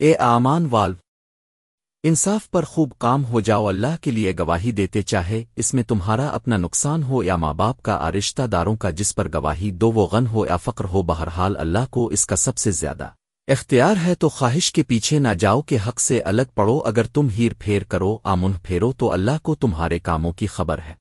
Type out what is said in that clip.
اے آمان والو، انصاف پر خوب کام ہو جاؤ، اللہ کے لیے گواہی دیتے چاہے، اس میں تمہارا اپنا نقصان ہو یا ماں باپ کا آرشتہ داروں کا جس پر گواہی دو، وہ غن ہو یا فقر ہو، بہرحال اللہ کو اس کا سب سے زیادہ اختیار ہے، تو خواہش کے پیچھے نہ جاؤ کہ حق سے الگ پڑو، اگر تم ہیر پھیر کرو، آمن پھیرو، تو اللہ کو تمہارے کاموں کی خبر ہے۔